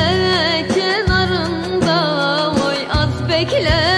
bekle kenarında Oy az bekle.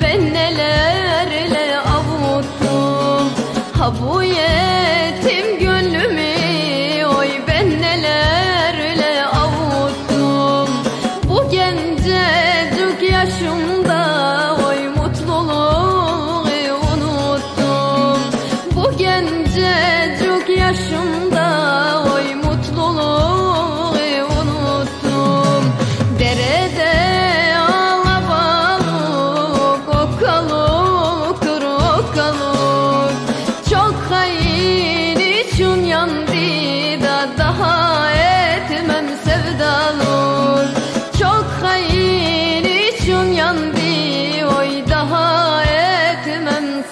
ben nelerle avuttum Ha bu yer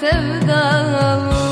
sevdalı